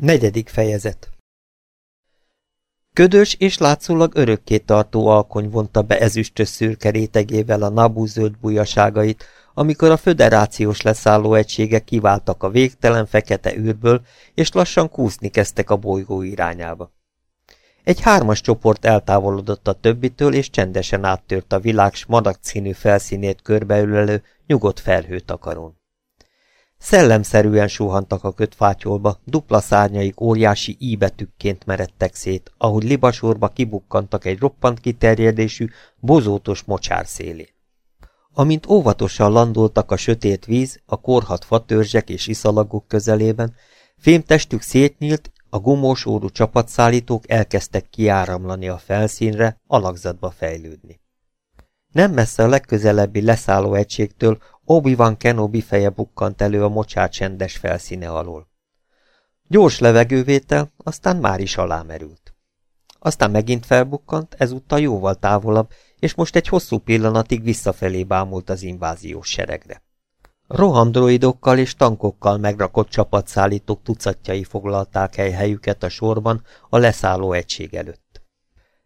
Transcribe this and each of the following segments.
Negyedik fejezet Ködös és látszólag örökké tartó alkony vonta be ezüstös szürke rétegével a nabú zöld bujaságait, amikor a föderációs leszálló egységek kiváltak a végtelen fekete űrből, és lassan kúszni kezdtek a bolygó irányába. Egy hármas csoport eltávolodott a többitől, és csendesen áttört a világ smarak színű felszínét körbeülelő, nyugodt felhőtakarón. Szellemszerűen suhantak a kötfátyolba, dupla szárnyaik óriási íbetükként meredtek szét, ahogy libasorba kibukkantak egy roppant kiterjedésű, bozótos mocsár szélén. Amint óvatosan landoltak a sötét víz, a korhat fatörzsek és iszalagok közelében, fémtestük szétnyílt, a gumós órú csapatszállítók elkezdtek kiáramlani a felszínre, alakzatba fejlődni. Nem messze a legközelebbi leszálló egységtől Obi-Wan Kenobi feje bukkant elő a mocsár csendes felszíne alól. Gyors levegővétel, aztán már is alámerült. Aztán megint felbukkant, ezúttal jóval távolabb, és most egy hosszú pillanatig visszafelé bámult az inváziós seregre. Rohamdroidokkal és tankokkal megrakott csapatszállítók tucatjai foglalták el helyüket a sorban a leszálló egység előtt.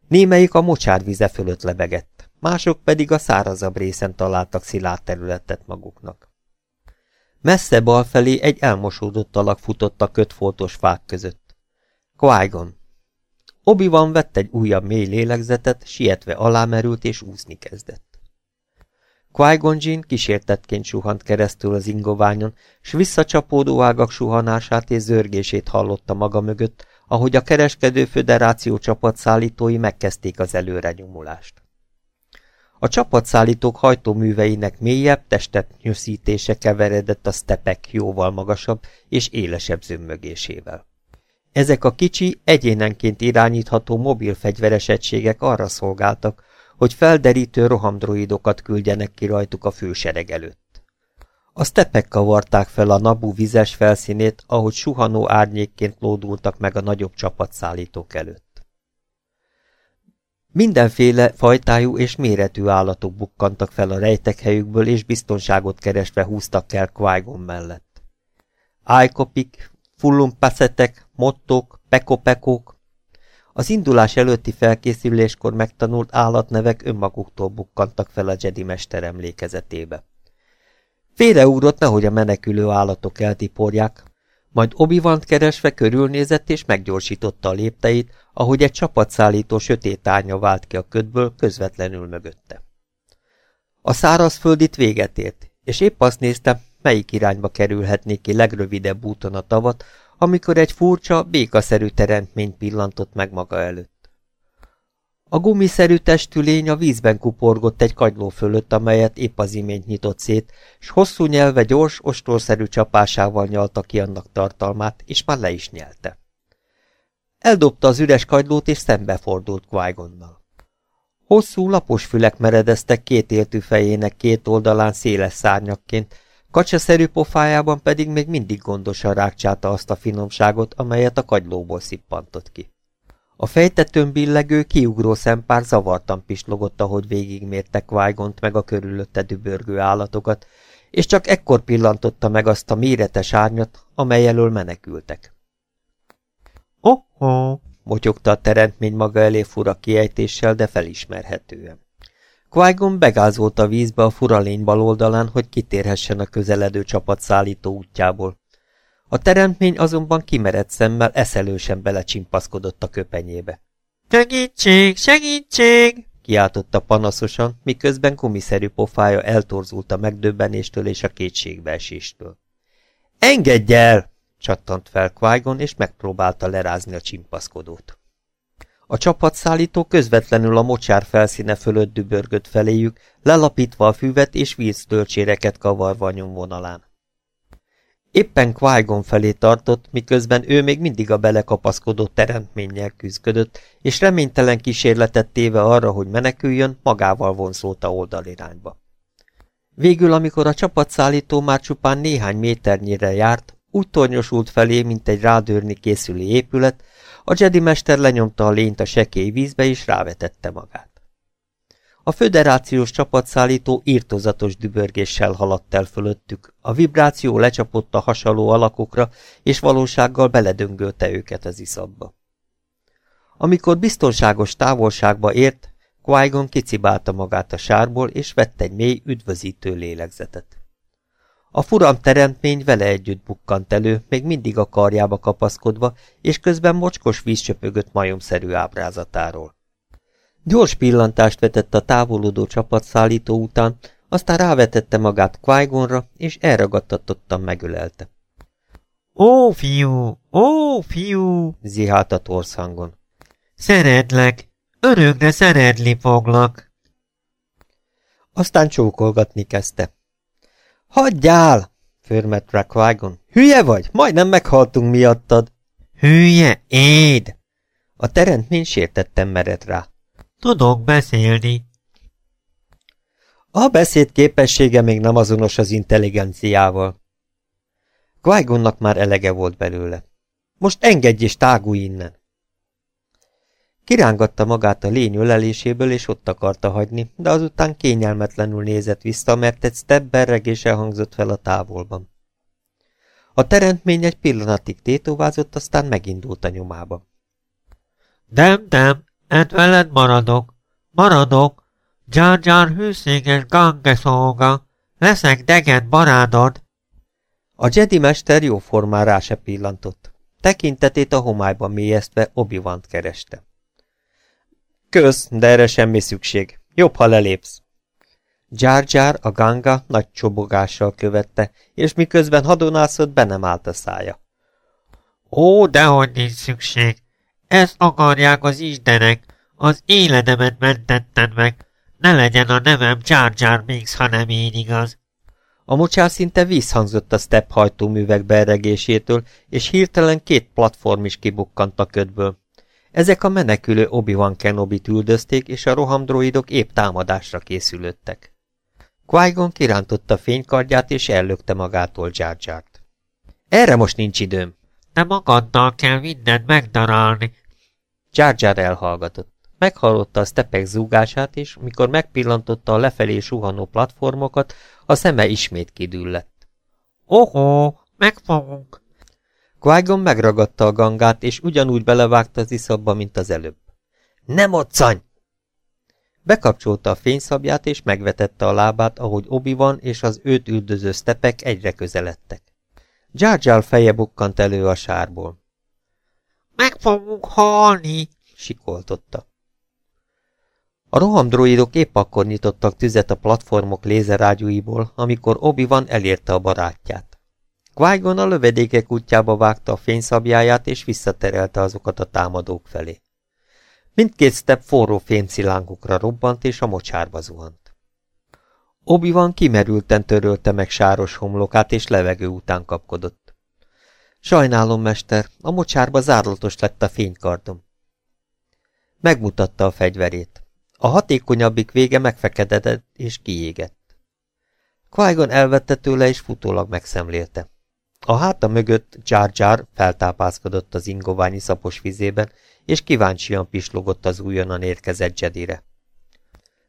Némelyik a mocsárvize fölött lebegett, mások pedig a szárazabb részen találtak szilárd területet maguknak. Messze bal felé egy elmosódott alak futott a kötfoltos fák között. Qui-Gon. Obi-Wan vett egy újabb mély lélegzetet, sietve alámerült és úszni kezdett. Qui-Gon Jinn kísértetként suhant keresztül az ingoványon, s visszacsapódó ágak suhanását és zörgését hallotta maga mögött, ahogy a kereskedő föderáció csapatszállítói megkezdték az előrenyomulást. A csapatszállítók hajtóműveinek mélyebb, testet nyöszítése keveredett a stepek jóval magasabb és élesebb zömmögésével. Ezek a kicsi, egyénenként irányítható mobil fegyveres egységek arra szolgáltak, hogy felderítő rohamdroidokat küldjenek ki rajtuk a fősereg előtt. A stepek kavarták fel a Nabu vizes felszínét, ahogy suhanó árnyékként lódultak meg a nagyobb csapatszállítók előtt. Mindenféle fajtájú és méretű állatok bukkantak fel a rejtek helyükből, és biztonságot keresve húztak el qui mellett. Ájkopik, fullumpaszetek, mottok, pekopekók, az indulás előtti felkészüléskor megtanult állatnevek önmaguktól bukkantak fel a Jedi mester emlékezetébe. Félreúrott, nehogy a menekülő állatok eltiporják, majd obi keresve körülnézett és meggyorsította a lépteit, ahogy egy csapatszállító sötét árnya vált ki a ködből közvetlenül mögötte. A szárazföld itt véget ért, és épp azt nézte, melyik irányba kerülhetnék ki legrövidebb úton a tavat, amikor egy furcsa, békaszerű teremtményt pillantott meg maga előtt. A gumiszerű testű lény a vízben kuporgott egy kagyló fölött, amelyet épp az imént nyitott szét, s hosszú nyelve gyors, ostorszerű csapásával nyalta ki annak tartalmát, és már le is nyelte. Eldobta az üres kagylót, és szembefordult qui Hosszú, lapos fülek meredeztek két értű fejének két oldalán széles szárnyakként, Kacsaszerű pofájában pedig még mindig gondosan rákcsálta azt a finomságot, amelyet a kagylóból szippantott ki. A fejtetőn billegő, kiugró szempár zavartan pislogott, ahogy végigmértek vájgont meg a körülötte dübörgő állatokat, és csak ekkor pillantotta meg azt a méretes árnyat, amely elől menekültek. Oh-oh, motyogta a teremtmény maga elé fura kiejtéssel, de felismerhetően qui begázolt a vízbe a furalény bal oldalán, hogy kitérhessen a közeledő csapat szállító útjából. A teremtmény azonban kimerett szemmel eszelősen belecsimpaszkodott a köpenyébe. Segítség, segítség! kiáltotta panaszosan, miközben gumiszerű pofája eltorzult a megdöbbenéstől és a kétségbeeséstől. Engedj el! csattant fel qui és megpróbálta lerázni a csimpaszkodót. A csapatszállító közvetlenül a mocsár felszíne fölött dübörgött feléjük, lelapítva a füvet és víztölcséreket kavarva a nyomvonalán. Éppen qui felé tartott, miközben ő még mindig a belekapaszkodó teremtménnyel küzdködött, és reménytelen kísérletet téve arra, hogy meneküljön, magával vonszolta oldalirányba. Végül, amikor a csapatszállító már csupán néhány méternyire járt, úgy tornyosult felé, mint egy rádőrni készülő épület, a Jedi mester lenyomta a lényt a sekély vízbe, és rávetette magát. A föderációs csapatszállító írtozatos dübörgéssel haladt el fölöttük, a vibráció lecsapott a hasaló alakokra, és valósággal beledöngölte őket az iszabba. Amikor biztonságos távolságba ért, qui kicibálta magát a sárból, és vett egy mély, üdvözítő lélegzetet. A furam teremtmény vele együtt bukkant elő, még mindig a karjába kapaszkodva, és közben mocskos víz csöpögött majomszerű ábrázatáról. Gyors pillantást vetett a távolodó csapatszállító után, aztán rávetette magát qui és elragadtatottan megölelte. Ó, fiú, ó, fiú, zihált a torszhangon. Szeretlek, örökre szeretni foglak. Aztán csókolgatni kezdte. Hagyjál! förmett rá qui Hülye vagy? Majdnem meghaltunk miattad. Hülye, éd! A teremtmény sértettem mered rá. Tudok beszélni. A beszéd képessége még nem azonos az intelligenciával. qui már elege volt belőle. Most engedj és tágulj innen! Kirángatta magát a lény öleléséből, és ott akarta hagyni, de azután kényelmetlenül nézett vissza, mert egy step berregés elhangzott fel a távolban. A teremtmény egy pillanatig tétovázott, aztán megindult a nyomába. Nem, nem, hát veled maradok. Maradok. Jar Jar hűséges gangeszolga. Leszek degen barátod. A Jedi mester jó formán rá se pillantott. Tekintetét a homályban mélyeztve obi kereste. Kösz, de erre semmi szükség. Jobb, ha lelépsz. Jar Jar a ganga nagy csobogással követte, és miközben hadonászott, be nem állt a szája. Ó, dehogy nincs szükség. Ezt akarják az istenek. Az életemet mentetted meg. Ne legyen a nevem Jar Jar Binks, hanem én igaz. A mocsár szinte visszhangzott a step hajtóművek berregésétől, és hirtelen két platform is kibukkant a ködből. Ezek a menekülő Obi-Wan kenobi üldözték, és a rohamdroidok épp támadásra készülöttek. Qui-Gon kirántotta fénykardját, és ellökte magától Jar. Erre most nincs időm. De magaddal kell mindent megdarálni. Jar Jar elhallgatott. Meghallotta a stepek zúgását, és mikor megpillantotta a lefelé suhanó platformokat, a szeme ismét kidüllett. Ohó, megfogunk! qui megragadta a gangát, és ugyanúgy belevágta az iszabba, mint az előbb. Nem moccany! Bekapcsolta a fényszabját, és megvetette a lábát, ahogy obi van és az őt üldöző stepek egyre közeledtek. Jar Jar feje bukkant elő a sárból. Meg fogunk halni, sikoltotta. A rohamdroidok épp akkor nyitottak tüzet a platformok lézerágyúiból, amikor Obi-Wan elérte a barátját. qui a lövedékek útjába vágta a fényszabjáját, és visszaterelte azokat a támadók felé. Mindkét step forró fémszilánkokra robbant, és a mocsárba zuhant. Obi-Wan kimerülten törölte meg sáros homlokát, és levegő után kapkodott. Sajnálom, mester, a mocsárba zárlatos lett a fénykardom. Megmutatta a fegyverét. A hatékonyabbik vége megfekedett és kiégett. qui elvette tőle, és futólag megszemlélte. A háta mögött Jar Jar feltápászkodott az ingoványi szapos vizében, és kíváncsian pislogott az újonnan érkezett Jedire.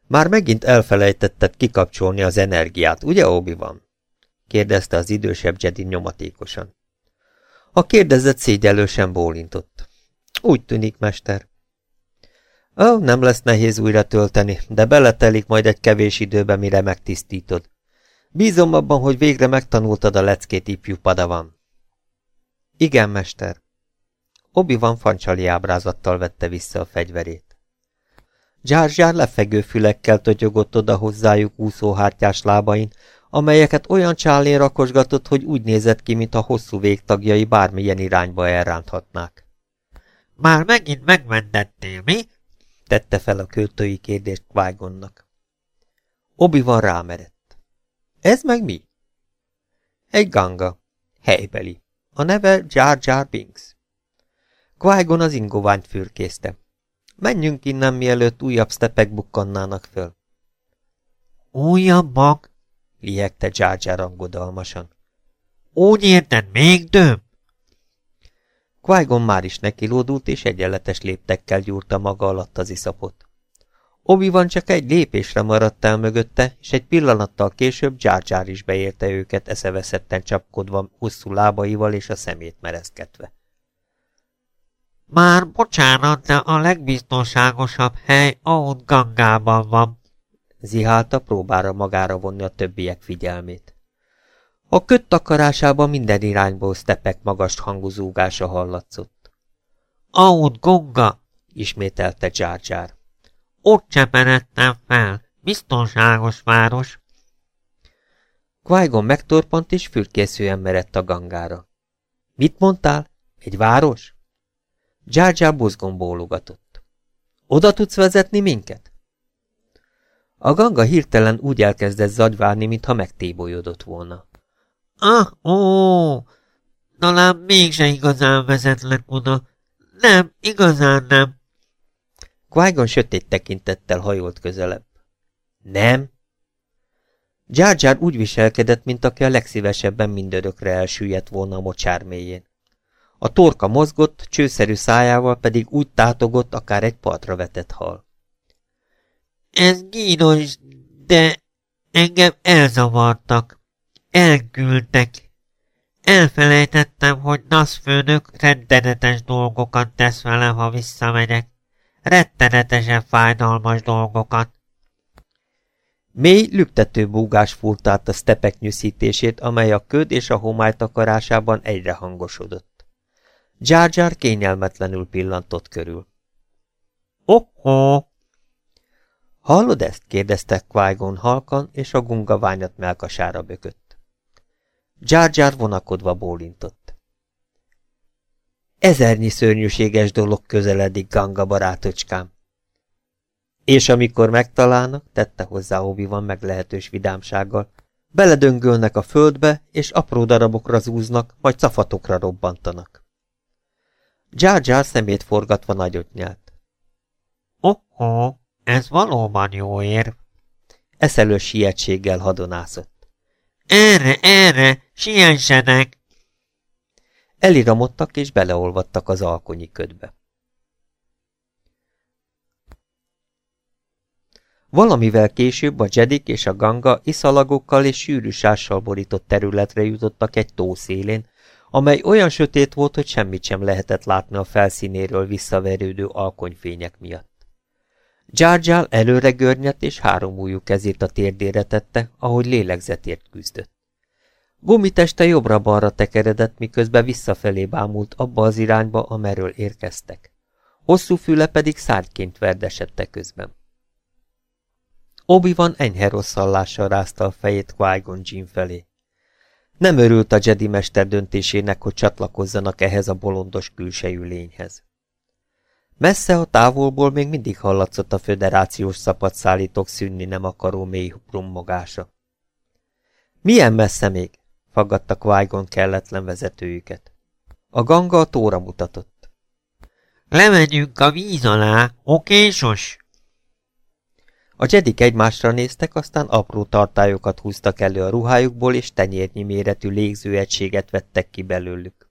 Már megint elfelejtetted kikapcsolni az energiát, ugye, obi van? kérdezte az idősebb Jedi nyomatékosan. A kérdezett szégyelősen bólintott. Úgy tűnik, mester. Ó, nem lesz nehéz újra tölteni, de beletelik majd egy kevés időbe, mire megtisztítod. Bízom abban, hogy végre megtanultad a leckét, ifjú padavan. Igen, mester. Obi-Wan fancsali ábrázattal vette vissza a fegyverét. Jar lefegő fülekkel totyogott oda hozzájuk úszóhártyás lábain, amelyeket olyan csálén rakosgatott, hogy úgy nézett ki, mint a hosszú végtagjai bármilyen irányba elránthatnák. Már megint megmentettél, mi? tette fel a költői kérdést qui Obi van rámerett. Ez meg mi? Egy ganga. Helybeli. A neve Jar Jar Binks. qui az ingoványt fürkészte. Menjünk innen, mielőtt újabb stepek bukkannának föl. Újabbak? Lihegte Jar angodalmasan. Úgy érted, még több? qui már is nekilódult, és egyenletes léptekkel gyúrta maga alatt az iszapot. obi van csak egy lépésre maradt el mögötte, és egy pillanattal később Jar is beérte őket eszeveszetten csapkodva, hosszú lábaival és a szemét merezkedve. Már bocsánat, de a legbiztonságosabb hely Aun Gangában van. Zihálta próbára magára vonni a többiek figyelmét. A köt takarásában minden irányból stepek magas hangú zúgása hallatszott. Aun Gonga, ismételte Jar. Ott cseperedtem fel, biztonságos város. qui megtorpant és fürkészően merett a gangára. Mit mondtál? Egy város? Jar buzgon bólogatott. Oda tudsz vezetni minket? A ganga hirtelen úgy elkezdett zagyvárni, mintha megtébolyodott volna. Ah, ó, talán mégse igazán vezetlek oda. Nem, igazán nem. qui sötét tekintettel hajolt közelebb. Nem? Jar Jar úgy viselkedett, mint aki a legszívesebben mindörökre elsüllyedt volna a mocsár mélyén. A torka mozgott, csőszerű szájával pedig úgy tátogott, akár egy partra vetett hal. Ez kínos, de engem elzavartak. Elküldtek. Elfelejtettem, hogy NASZ főnök rettenetes dolgokat tesz velem, ha visszamegyek. Rettenetesen fájdalmas dolgokat. Mély, lüktető búgás fúrt át a stepek nyűszítését, amely a köd és a homály takarásában egyre hangosodott. Jar Jar kényelmetlenül pillantott körül. Oh-oh! Hallod ezt? kérdezte qui halkan, és a gunga ványat melkasára bökött. Jar Jar vonakodva bólintott. Ezernyi szörnyűséges dolog közeledik, ganga barátocskám. És amikor megtalálnak, tette hozzá obi van meglehetős vidámsággal, beledöngölnek a földbe, és apró darabokra zúznak, majd cafatokra robbantanak. Jar Jar szemét forgatva nagyot nyelt. Oh-oh! Ez valóban jó érv. Eszelő sietséggel hadonászott. Erre, erre, siessenek! Eliramodtak és beleolvadtak az alkonyi ködbe. Valamivel később a Jedik és a Ganga iszalagokkal és sűrű sással borított területre jutottak egy tó szélén, amely olyan sötét volt, hogy semmit sem lehetett látni a felszínéről visszaverődő alkonyfények miatt. Jar előre görnyett, és három ujjú kezét a térdére tette, ahogy lélegzetért küzdött. Gumiteste jobbra-balra tekeredett, miközben visszafelé bámult abba az irányba, amerről érkeztek. Hosszú füle pedig szárgyként verdesette közben. Obi-Wan enyhe rosszallással rázta a fejét Qui-Gon Jinn felé. Nem örült a Jedi mester döntésének, hogy csatlakozzanak ehhez a bolondos külsejű lényhez. Messze a távolból még mindig hallatszott a föderációs szapatszállítók szűnni nem akaró mély brummogása. Milyen messze még? faggadta qui kelletlen vezetőjüket. A ganga a tóra mutatott. Lemegyünk a víz alá, okésos? A jedik egymásra néztek, aztán apró tartályokat húztak elő a ruhájukból, és tenyérnyi méretű légzőegységet vettek ki belőlük.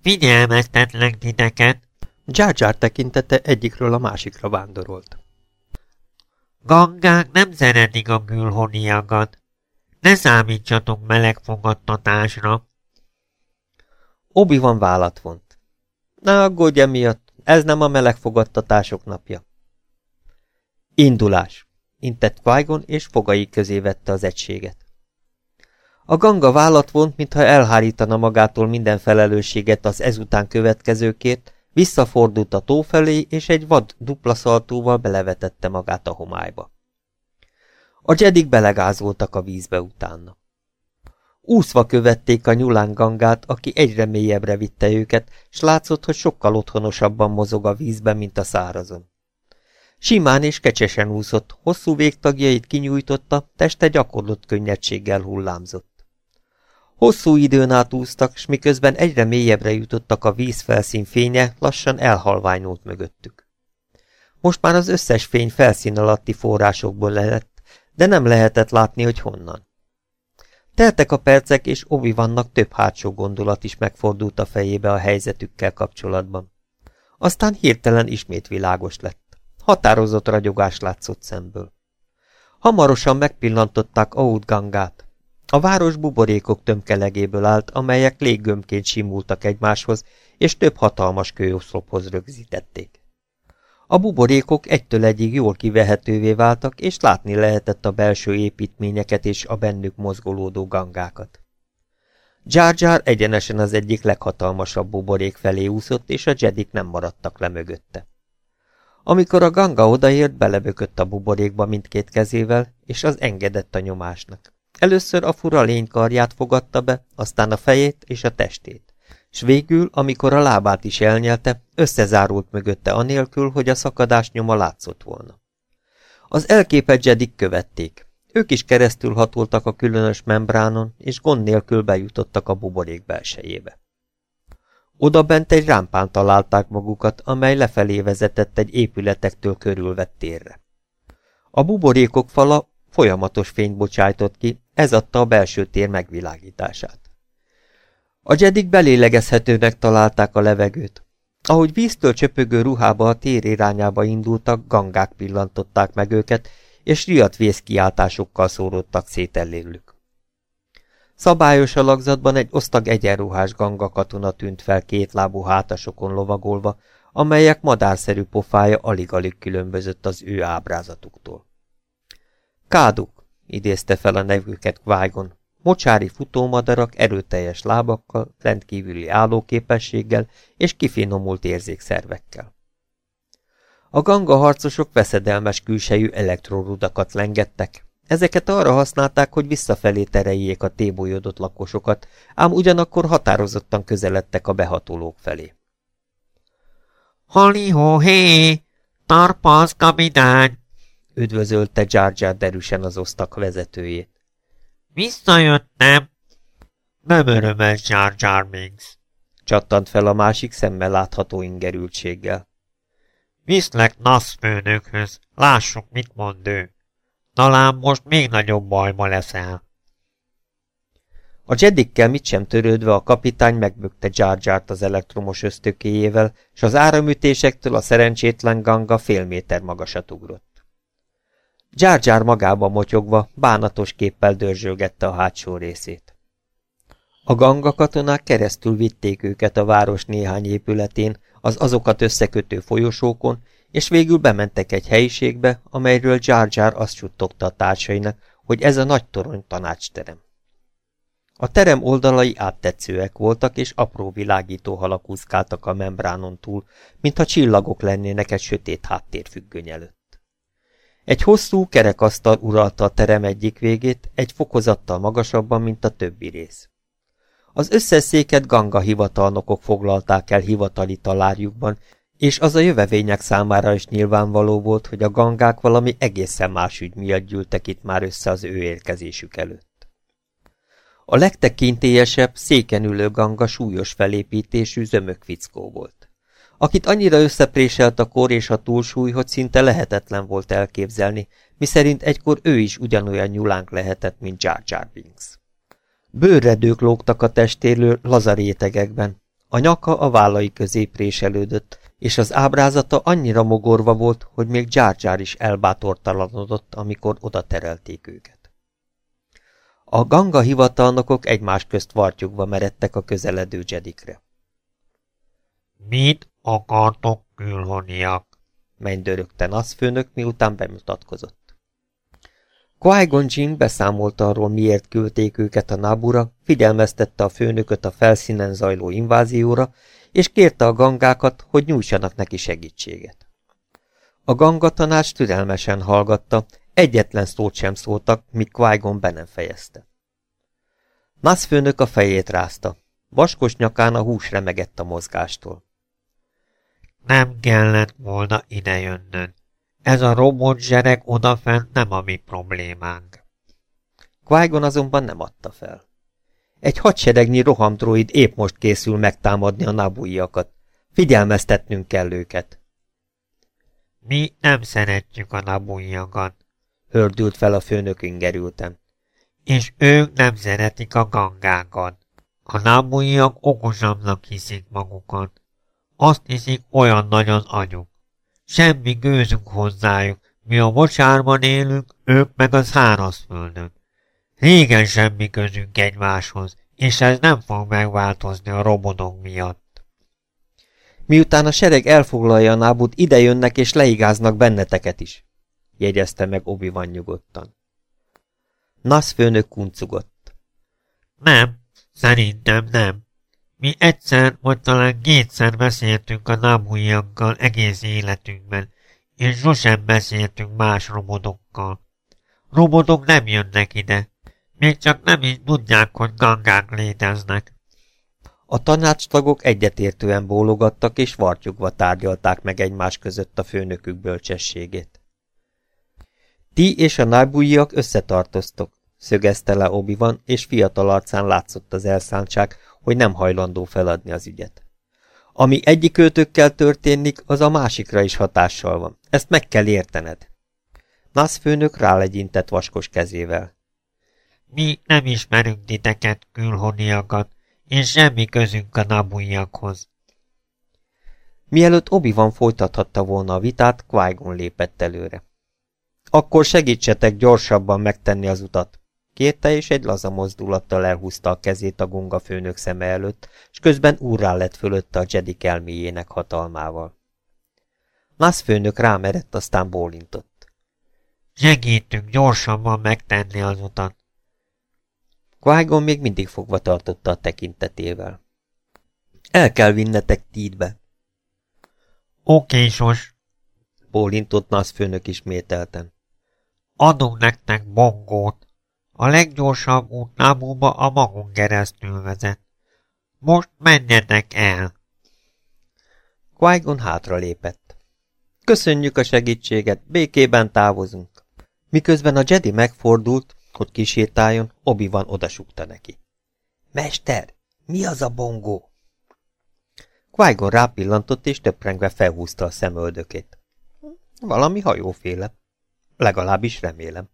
Figyelmeztetlek titeket, Jar tekintete egyikről a másikra vándorolt. Gangák nem szeretik a gülhoniagat. Ne számítsatok melegfogadtatásra. Obi van vállat vont. Ne aggódj emiatt, ez nem a melegfogadtatások napja. Indulás, intett qui és fogai közé vette az egységet. A ganga vállat vont, mintha elhárítana magától minden felelősséget az ezután következőkért, Visszafordult a tó felé, és egy vad dupla szaltóval belevetette magát a homályba. A jedik belegázoltak a vízbe utána. Úszva követték a nyulán gangát, aki egyre mélyebbre vitte őket, s látszott, hogy sokkal otthonosabban mozog a vízben, mint a szárazon. Simán és kecsesen úszott, hosszú végtagjait kinyújtotta, teste gyakorlott könnyedséggel hullámzott. Hosszú időn át úsztak, s miközben egyre mélyebbre jutottak a vízfelszín fénye, lassan elhalványult mögöttük. Most már az összes fény felszín alatti forrásokból lett, de nem lehetett látni, hogy honnan. Teltek a percek, és obi vannak több hátsó gondolat is megfordult a fejébe a helyzetükkel kapcsolatban. Aztán hirtelen ismét világos lett. határozott ragyogás látszott szemből. Hamarosan megpillantották Aud gangát. A város buborékok tömkelegéből állt, amelyek léggömbként simultak egymáshoz, és több hatalmas kőoszlophoz rögzítették. A buborékok egytől egyig jól kivehetővé váltak, és látni lehetett a belső építményeket és a bennük mozgolódó gangákat. Jar Jar egyenesen az egyik leghatalmasabb buborék felé úszott, és a jedik nem maradtak le mögötte. Amikor a ganga odaért, belebökött a buborékba mindkét kezével, és az engedett a nyomásnak. Először a fura lény karját fogadta be, aztán a fejét és a testét. S végül, amikor a lábát is elnyelte, összezárult mögötte anélkül, hogy a szakadás nyoma látszott volna. Az elképet jedik követték. Ők is keresztül hatoltak a különös membránon, és gond nélkül bejutottak a buborék belsejébe. Oda bent egy rámpán találták magukat, amely lefelé vezetett egy épületektől körülvett térre. A buborékok fala folyamatos fényt bocsájtott ki, ez adta a belső tér megvilágítását. A jedik belélegezhetőnek találták a levegőt. Ahogy víztől csöpögő ruhába a tér irányába indultak, gangák pillantották meg őket, és riadt vészkiáltásokkal szóródtak szét ellélük. Szabályos alakzatban egy osztag egyenruhás ganga katona tűnt fel két lábú hátasokon lovagolva, amelyek madárszerű pofája alig-alig különbözött az ő ábrázatuktól. Káduk, idézte fel a nevüket Kvájgon, mocsári futómadarak erőteljes lábakkal, rendkívüli állóképességgel és kifinomult érzékszervekkel. A ganga harcosok veszedelmes külsejű elektrorudakat lengettek. Ezeket arra használták, hogy visszafelé tereljék a tébolyodott lakosokat, ám ugyanakkor határozottan közeledtek a behatolók felé. Halihó, hé! Tarpaz, kapitány! Üdvözölte Jar derűsen az osztak vezetőjét. Visszajöttem! Nem örömes Jar Jar Binks, csattant fel a másik szemmel látható ingerültséggel. Viszlek NASZ főnökhöz, lássuk, mit mond ő. Talán most még nagyobb bajba leszel. A Jedikkel mit sem törődve a kapitány megbökte Jar az elektromos ösztökéjével, és az áramütésektől a szerencsétlen ganga fél méter magasat ugrott. Jar magába motyogva, bánatos képpel dörzsölgette a hátsó részét. A ganga katonák keresztül vitték őket a város néhány épületén, az azokat összekötő folyosókon, és végül bementek egy helyiségbe, amelyről Jar Jar azt suttogta a társainak, hogy ez a nagy torony tanácsterem. A terem oldalai áttetszőek voltak, és apró világító halak a membránon túl, mintha csillagok lennének egy sötét háttérfüggöny előtt. Egy hosszú kerekasztal uralta a terem egyik végét, egy fokozattal magasabban, mint a többi rész. Az összes széket ganga hivatalnokok foglalták el hivatali talárjukban, és az a jövevények számára is nyilvánvaló volt, hogy a gangák valami egészen más ügy miatt gyűltek itt már össze az ő érkezésük előtt. A legtekintélyesebb, széken ülő ganga súlyos felépítésű zömök fickó volt, akit annyira összepréselt a kor és a túlsúly, hogy szinte lehetetlen volt elképzelni, miszerint egykor ő is ugyanolyan nyulánk lehetett, mint Jar Jar Binks. Bőrredők lógtak a testéről lazarétegekben, a nyaka a vállai közé préselődött, és az ábrázata annyira mogorva volt, hogy még Jar Jar is elbátortalanodott, amikor oda terelték őket. A ganga hivatalnokok egymás közt vartyugva meredtek a közeledő Jedikre. Mit akartok, külhoniak? Mennydörögten az főnök, miután bemutatkozott. Qui-Gon Jinn beszámolta arról, miért küldték őket a Nabura, figyelmeztette a főnököt a felszínen zajló invázióra, és kérte a gangákat, hogy nyújtsanak neki segítséget. A ganga tanács türelmesen hallgatta, egyetlen szót sem szóltak, míg qui be nem fejezte. Nasz főnök a fejét rázta. Vaskos nyakán a hús remegett a mozgástól. Nem kellett volna idejönnöd. Ez a robot zsereg odafent nem a mi problémánk. qui azonban nem adta fel. Egy hadseregnyi rohamdroid épp most készül megtámadni a nabúiakat. Figyelmeztetnünk kell őket. Mi nem szeretjük a nabúiakat, hördült fel a főnök ingerülten. És ők nem szeretik a gangákat. A nábúiak okosabbnak hiszik magukat. Azt hiszik, olyan nagy az agyuk. Semmi gőzünk hozzájuk, mi a mocsárban élünk, ők meg a szárazföldön. Régen semmi közünk egymáshoz, és ez nem fog megváltozni a robodok miatt. Miután a sereg elfoglalja a nábut, idejönnek és leigáznak benneteket is, jegyezte meg obi van nyugodtan. Nasz főnök kuncugott. Nem, szerintem nem. Mi egyszer vagy talán kétszer beszéltünk a nábújakkal egész életünkben, és sosem beszéltünk más robotokkal. Robotok nem jönnek ide, még csak nem is tudják, hogy gangák léteznek. A tanácstagok egyetértően bólogattak, és vartyugva tárgyalták meg egymás között a főnökük bölcsességét. Ti és a nábújjak összetartoztok, szögezte le obi van, és fiatal arcán látszott az elszántság, hogy nem hajlandó feladni az ügyet. Ami egyik őtökkel történik, az a másikra is hatással van. Ezt meg kell értened. Nasz főnök rálegyintett vaskos kezével. Mi nem ismerünk titeket, külhoniakat, és semmi közünk a nabújakhoz. Mielőtt obi van folytathatta volna a vitát, qui lépett előre. Akkor segítsetek gyorsabban megtenni az utat, kérte, és egy laza mozdulattal elhúzta a kezét a gunga főnök szeme előtt, és közben úrrá lett fölötte a Jedi elméjének hatalmával. Nasz főnök rámerett, aztán bólintott. Segítünk gyorsabban megtenni az utat. qui még mindig fogva tartotta a tekintetével. El kell vinnetek tídbe. Oké, sos. Bólintott Nasz főnök ismételten. Adunk nektek bongót. A leggyorsabb út Nábúba a magunk keresztül vezet. Most menjetek el! Qui-Gon hátra lépett. Köszönjük a segítséget, békében távozunk. Miközben a Jedi megfordult, hogy kisétáljon, Obi-Wan odasukta neki. Mester, mi az a bongó? Qui-Gon rápillantott, és töprengve felhúzta a szemöldökét. Valami hajóféle. Legalábbis remélem.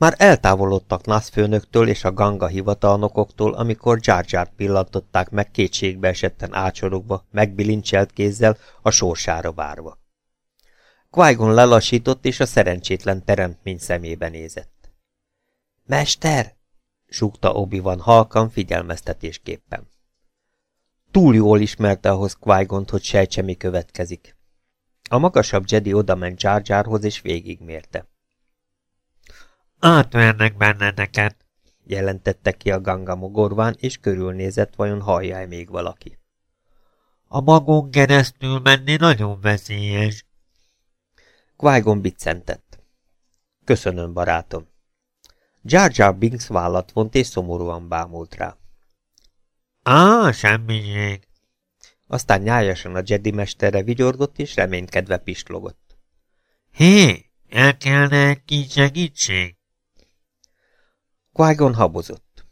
Már eltávolodtak Nasz főnöktől és a ganga hivatalnokoktól, amikor Jar pillantották meg kétségbe esetten ácsorogva, megbilincselt kézzel, a sorsára várva. qui lelassított, és a szerencsétlen teremtmény szemébe nézett. Mester! súgta Obi-Wan halkan figyelmeztetésképpen. Túl jól ismerte ahhoz qui hogy sejtse, mi következik. A magasabb Jedi odament Jar Jarhoz, és végigmérte. Átvernek benneteket, jelentette ki a ganga mogorván, és körülnézett, vajon hallja-e még valaki. A magon keresztül menni nagyon veszélyes. qui biccentett. Köszönöm, barátom. Jar Jar Binks vállat vont, és szomorúan bámult rá. Á, semmiség. Aztán nyájasan a Jedi mesterre vigyorgott, és reménykedve pislogott. Hé, el kellene egy kis segítség? Qui habozott.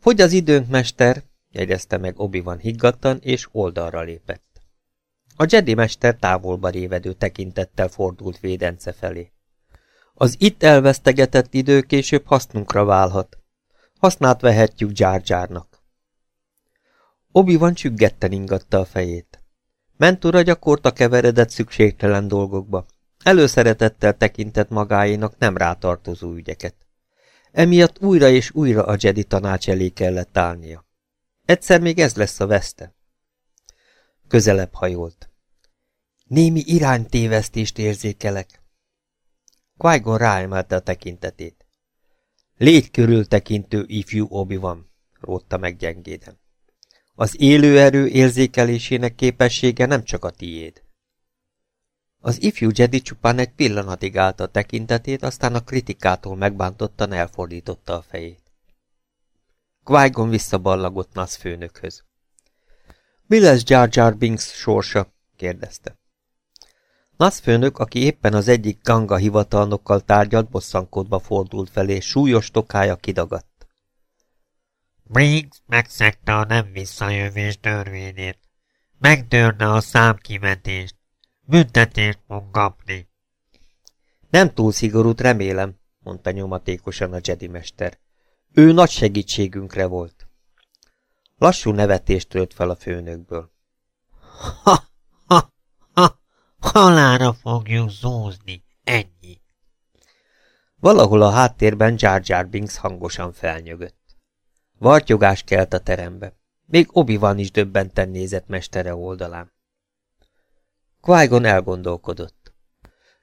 Fogy az időnk, mester, jegyezte meg Obi-Wan higgadtan, és oldalra lépett. A Jedi mester távolba révedő tekintettel fordult védence felé. Az itt elvesztegetett idő később hasznunkra válhat. Hasznát vehetjük Jar. Obi-Wan csüggetten ingatta a fejét. Mentura gyakorta keveredett szükségtelen dolgokba. Előszeretettel tekintett magáénak nem rátartozó ügyeket. Emiatt újra és újra a Jedi tanács elé kellett állnia. Egyszer még ez lesz a veszte. Közelebb hajolt. Némi iránytévesztést érzékelek. qui ráemelte a tekintetét. Légy körültekintő, ifjú obi van, rótta meg gyengéden. Az élő erő érzékelésének képessége nem csak a tiéd. Az ifjú Jedi csupán egy pillanatig állt a tekintetét, aztán a kritikától megbántottan elfordította a fejét. qui visszaballagott Nasz főnökhöz. Mi lesz Jar Jar Binks sorsa? kérdezte. Nasz főnök, aki éppen az egyik ganga hivatalnokkal tárgyalt, bosszankodva fordult felé, súlyos tokája kidagadt. Briggs megszegte a nem visszajövés törvényét. Megtörne a számkivetést. Büntetést fog kapni. Nem túl szigorút, remélem, mondta nyomatékosan a Jedi mester. Ő nagy segítségünkre volt. Lassú nevetést tört fel a főnökből. Ha, ha, ha, halára fogjuk zúzni, ennyi. Valahol a háttérben Jar Jar Binks hangosan felnyögött. Vartyogás kelt a terembe. Még obi van is döbbenten nézett mestere oldalán. Qui elgondolkodott.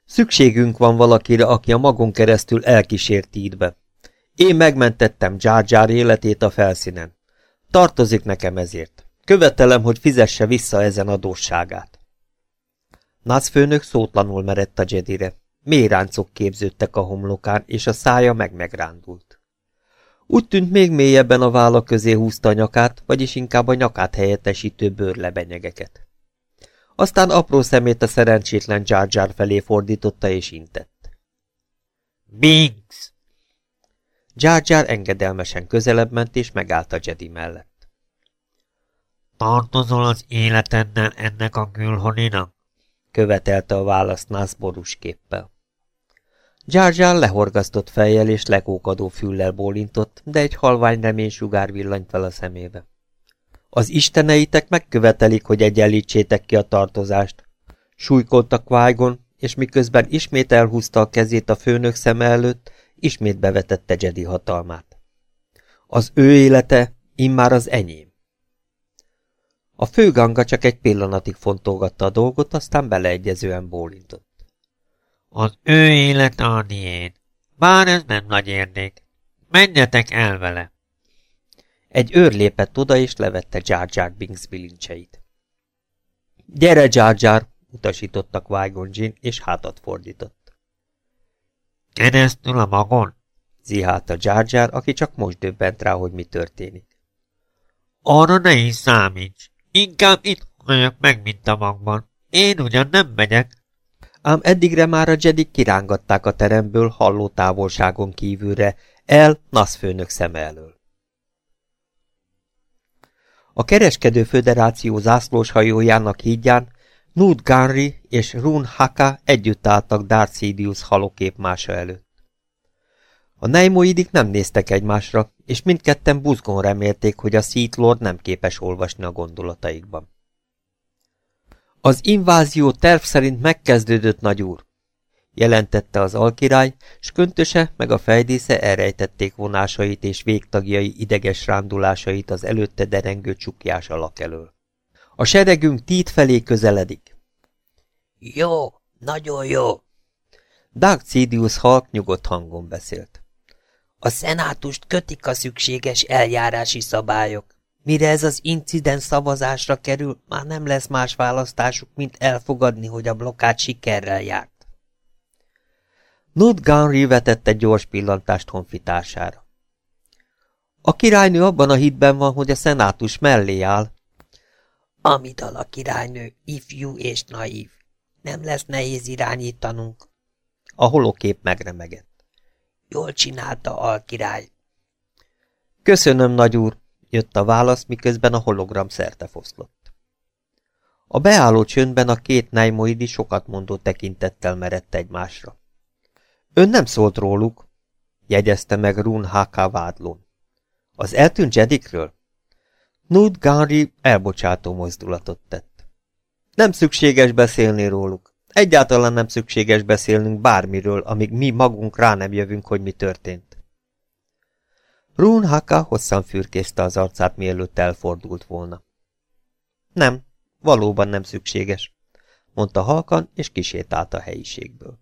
Szükségünk van valakire, aki a magon keresztül elkísért ídbe. Én megmentettem Jar Jar életét a felszínen. Tartozik nekem ezért. Követelem, hogy fizesse vissza ezen adósságát. Nász főnök szótlanul merett a Jedire. Mély ráncok képződtek a homlokán, és a szája meg-megrándult. Úgy tűnt még mélyebben a válla közé húzta a nyakát, vagyis inkább a nyakát helyettesítő bőrlebenyegeket. Aztán apró szemét a szerencsétlen Jar Jar felé fordította és intett. Binks! Jar Jar engedelmesen közelebb ment és megállt a Jedi mellett. Tartozol az életeddel ennek a gülhoninak? követelte a választ Nász borús képpel. Jar Jar lehorgasztott fejjel és lekókadó füllel bólintott, de egy halvány remény sugár villanyt fel a szemébe. Az isteneitek megkövetelik, hogy egyenlítsétek ki a tartozást. Súlykolta qui és miközben ismét elhúzta a kezét a főnök szeme előtt, ismét bevetette Jedi hatalmát. Az ő élete immár az enyém. A főganga csak egy pillanatig fontolgatta a dolgot, aztán beleegyezően bólintott. Az ő élet a diéd. Bár ez nem nagy érdék. Menjetek el vele. Egy őr lépett oda, és levette Jar Jar Binks bilincseit. Gyere, Jar Jar! utasítottak qui és hátat fordított. Keresztül a magon? zihálta Jar Jar, aki csak most döbbent rá, hogy mi történik. Arra ne is számíts. Inkább itt halljak meg, mint a magban. Én ugyan nem megyek, ám eddigre már a Jedik kirángatták a teremből halló távolságon kívülre, el Nasz főnök szeme elől. A kereskedő föderáció zászlós hajójának hídján Nud Ganri és Run Haka együtt álltak Darth Sidious haloképmása előtt. A Neimoidik nem néztek egymásra, és mindketten buzgón remélték, hogy a Sith Lord nem képes olvasni a gondolataikban. Az invázió terv szerint megkezdődött, nagyúr, jelentette az alkirály, s köntöse meg a fejdésze elrejtették vonásait és végtagjai ideges rándulásait az előtte derengő csukjás alak elől. A seregünk tít felé közeledik. Jó, nagyon jó. Dark Cidius halk nyugodt hangon beszélt. A szenátust kötik a szükséges eljárási szabályok. Mire ez az incidens szavazásra kerül, már nem lesz más választásuk, mint elfogadni, hogy a blokkád sikerrel járt. Nud Gunry vetett egy gyors pillantást honfitársára. A királynő abban a hitben van, hogy a szenátus mellé áll. Amidal a királynő ifjú és naív. Nem lesz nehéz irányítanunk. A holokép megremegett. Jól csinálta a király. Köszönöm, nagyúr, jött a válasz, miközben a hologram szerte foszlott. A beálló csöndben a két nájmoidi sokat mondó tekintettel merett egymásra. Ön nem szólt róluk, jegyezte meg Run H.K. vádlón. Az eltűnt Jedikről? Nud Ganri elbocsátó mozdulatot tett. Nem szükséges beszélni róluk. Egyáltalán nem szükséges beszélnünk bármiről, amíg mi magunk rá nem jövünk, hogy mi történt. Rún Haka hosszan fürkészte az arcát, mielőtt elfordult volna. Nem, valóban nem szükséges, mondta halkan, és kisétált a helyiségből.